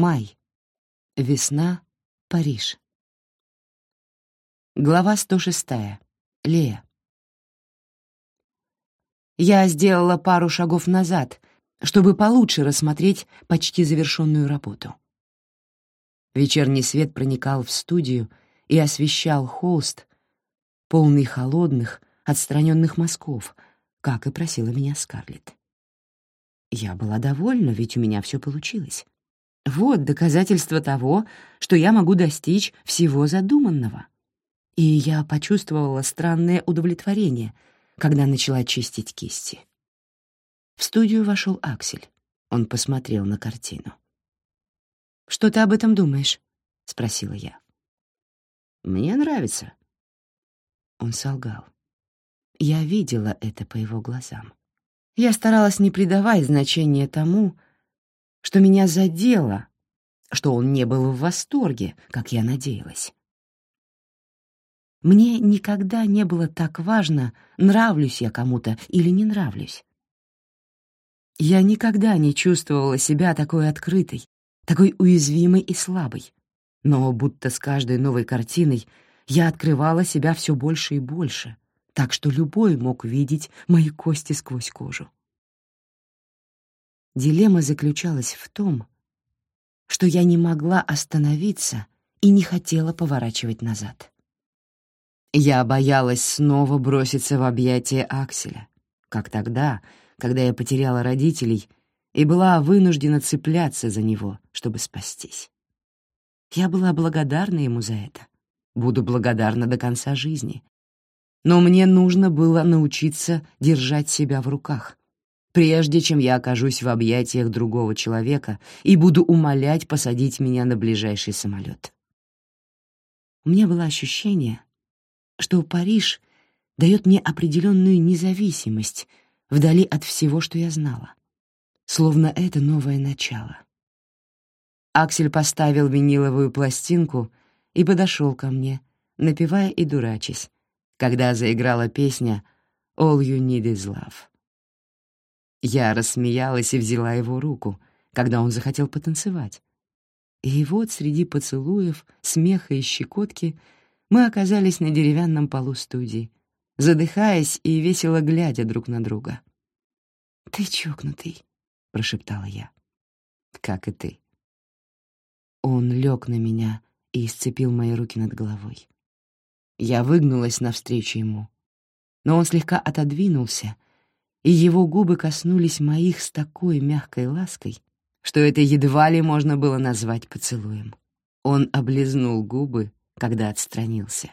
Май. Весна. Париж. Глава 106. Лея. Я сделала пару шагов назад, чтобы получше рассмотреть почти завершенную работу. Вечерний свет проникал в студию и освещал холст, полный холодных, отстраненных мазков, как и просила меня Скарлетт. Я была довольна, ведь у меня все получилось. Вот доказательство того, что я могу достичь всего задуманного. И я почувствовала странное удовлетворение, когда начала чистить кисти. В студию вошел Аксель. Он посмотрел на картину. «Что ты об этом думаешь?» — спросила я. «Мне нравится». Он солгал. Я видела это по его глазам. Я старалась не придавать значения тому, что меня задело, что он не был в восторге, как я надеялась. Мне никогда не было так важно, нравлюсь я кому-то или не нравлюсь. Я никогда не чувствовала себя такой открытой, такой уязвимой и слабой. Но будто с каждой новой картиной я открывала себя все больше и больше, так что любой мог видеть мои кости сквозь кожу. Дилемма заключалась в том, что я не могла остановиться и не хотела поворачивать назад. Я боялась снова броситься в объятия Акселя, как тогда, когда я потеряла родителей и была вынуждена цепляться за него, чтобы спастись. Я была благодарна ему за это, буду благодарна до конца жизни. Но мне нужно было научиться держать себя в руках, прежде чем я окажусь в объятиях другого человека и буду умолять посадить меня на ближайший самолет. У меня было ощущение, что Париж дает мне определенную независимость вдали от всего, что я знала. Словно это новое начало. Аксель поставил виниловую пластинку и подошел ко мне, напевая и дурачась, когда заиграла песня «All You Need Is Love». Я рассмеялась и взяла его руку, когда он захотел потанцевать. И вот среди поцелуев, смеха и щекотки мы оказались на деревянном полу студии, задыхаясь и весело глядя друг на друга. «Ты чокнутый», — прошептала я. «Как и ты». Он лег на меня и сцепил мои руки над головой. Я выгнулась навстречу ему, но он слегка отодвинулся — и его губы коснулись моих с такой мягкой лаской, что это едва ли можно было назвать поцелуем. Он облизнул губы, когда отстранился.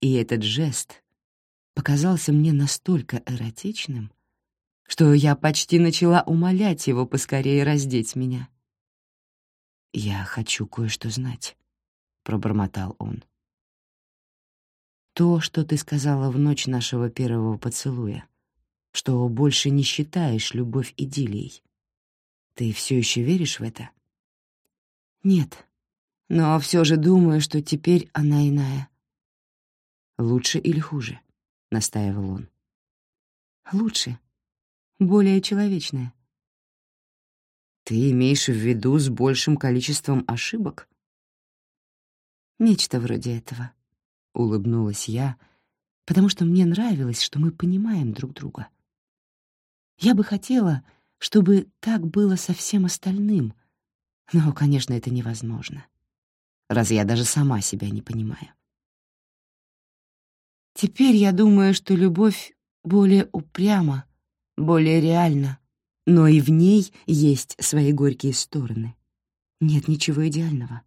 И этот жест показался мне настолько эротичным, что я почти начала умолять его поскорее раздеть меня. «Я хочу кое-что знать», — пробормотал он. «То, что ты сказала в ночь нашего первого поцелуя, что больше не считаешь любовь идиллией. Ты все еще веришь в это? Нет, но все же думаю, что теперь она иная. Лучше или хуже? — настаивал он. Лучше, более человечная. Ты имеешь в виду с большим количеством ошибок? Нечто вроде этого, — улыбнулась я, потому что мне нравилось, что мы понимаем друг друга. Я бы хотела, чтобы так было со всем остальным, но, конечно, это невозможно, раз я даже сама себя не понимаю. Теперь я думаю, что любовь более упряма, более реальна, но и в ней есть свои горькие стороны. Нет ничего идеального.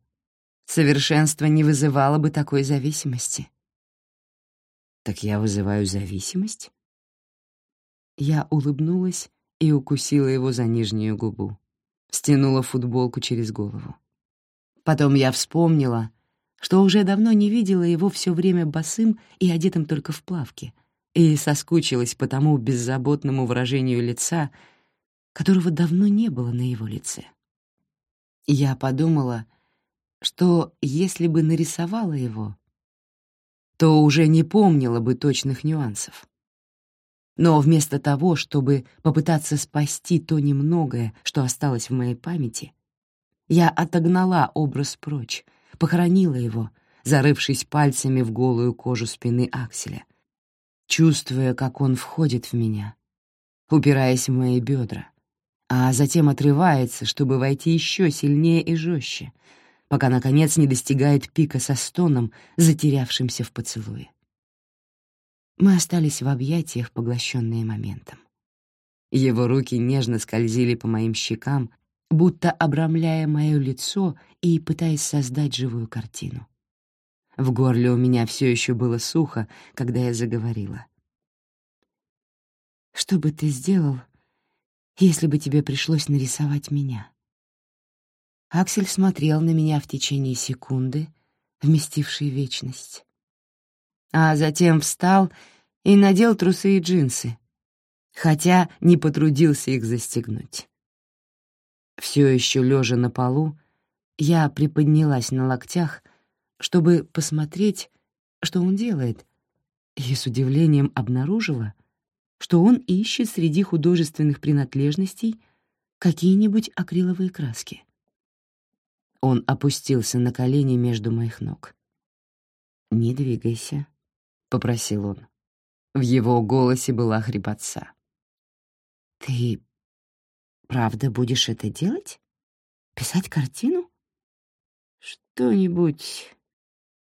Совершенство не вызывало бы такой зависимости. Так я вызываю зависимость? Я улыбнулась и укусила его за нижнюю губу. Стянула футболку через голову. Потом я вспомнила, что уже давно не видела его все время босым и одетым только в плавки, и соскучилась по тому беззаботному выражению лица, которого давно не было на его лице. Я подумала, что если бы нарисовала его, то уже не помнила бы точных нюансов. Но вместо того, чтобы попытаться спасти то немногое, что осталось в моей памяти, Я отогнала образ прочь, похоронила его, зарывшись пальцами в голую кожу спины Акселя, чувствуя, как он входит в меня, упираясь в мои бедра, а затем отрывается, чтобы войти еще сильнее и жестче, пока, наконец, не достигает пика со стоном, затерявшимся в поцелуе. Мы остались в объятиях, поглощенные моментом. Его руки нежно скользили по моим щекам, будто обрамляя мое лицо и пытаясь создать живую картину. В горле у меня все еще было сухо, когда я заговорила. «Что бы ты сделал, если бы тебе пришлось нарисовать меня?» Аксель смотрел на меня в течение секунды, вместившей вечность. А затем встал и надел трусы и джинсы, хотя не потрудился их застегнуть. Все еще лежа на полу, я приподнялась на локтях, чтобы посмотреть, что он делает, и с удивлением обнаружила, что он ищет среди художественных принадлежностей какие-нибудь акриловые краски. Он опустился на колени между моих ног. «Не двигайся», — попросил он. В его голосе была хрипотца. «Ты правда будешь это делать? Писать картину?» «Что-нибудь...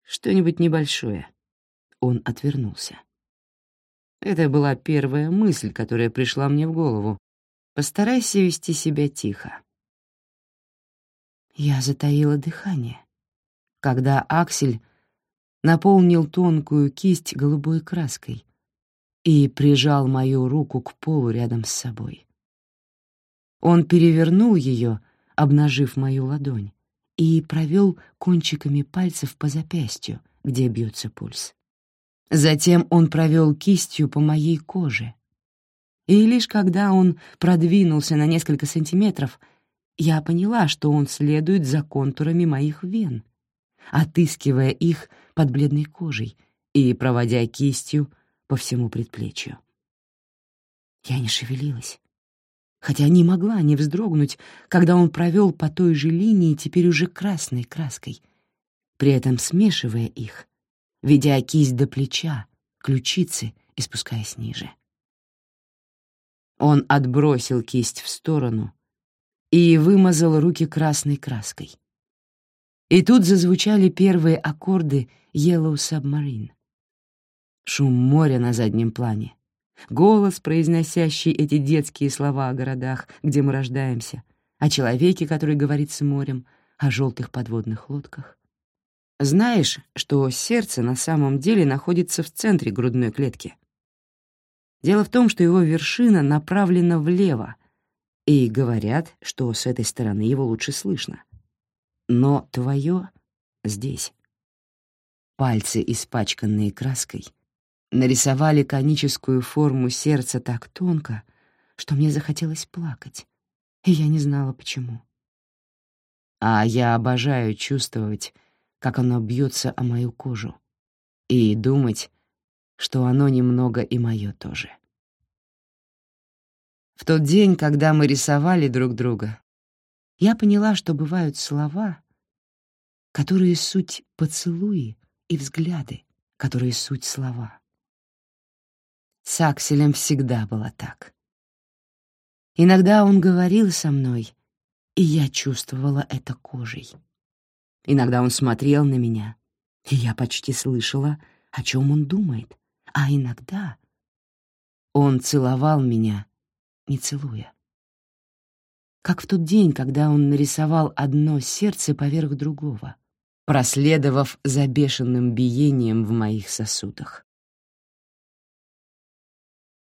что-нибудь небольшое». Он отвернулся. Это была первая мысль, которая пришла мне в голову. Постарайся вести себя тихо. Я затаила дыхание, когда Аксель наполнил тонкую кисть голубой краской и прижал мою руку к полу рядом с собой. Он перевернул ее, обнажив мою ладонь, и провел кончиками пальцев по запястью, где бьется пульс. Затем он провел кистью по моей коже. И лишь когда он продвинулся на несколько сантиметров — я поняла, что он следует за контурами моих вен, отыскивая их под бледной кожей и проводя кистью по всему предплечью. Я не шевелилась, хотя не могла не вздрогнуть, когда он провел по той же линии теперь уже красной краской, при этом смешивая их, ведя кисть до плеча, ключицы и спускаясь ниже. Он отбросил кисть в сторону — и вымазал руки красной краской. И тут зазвучали первые аккорды «Yellow Submarine». Шум моря на заднем плане, голос, произносящий эти детские слова о городах, где мы рождаемся, о человеке, который говорит с морем, о желтых подводных лодках. Знаешь, что сердце на самом деле находится в центре грудной клетки? Дело в том, что его вершина направлена влево, и говорят, что с этой стороны его лучше слышно. Но твое здесь. Пальцы, испачканные краской, нарисовали коническую форму сердца так тонко, что мне захотелось плакать, и я не знала, почему. А я обожаю чувствовать, как оно бьется о мою кожу, и думать, что оно немного и мое тоже. В тот день, когда мы рисовали друг друга, я поняла, что бывают слова, которые суть поцелуи, и взгляды, которые суть слова. С Акселем всегда было так. Иногда он говорил со мной, и я чувствовала это кожей. Иногда он смотрел на меня, и я почти слышала, о чем он думает, а иногда он целовал меня не целуя. Как в тот день, когда он нарисовал одно сердце поверх другого, проследовав за бешеным биением в моих сосудах.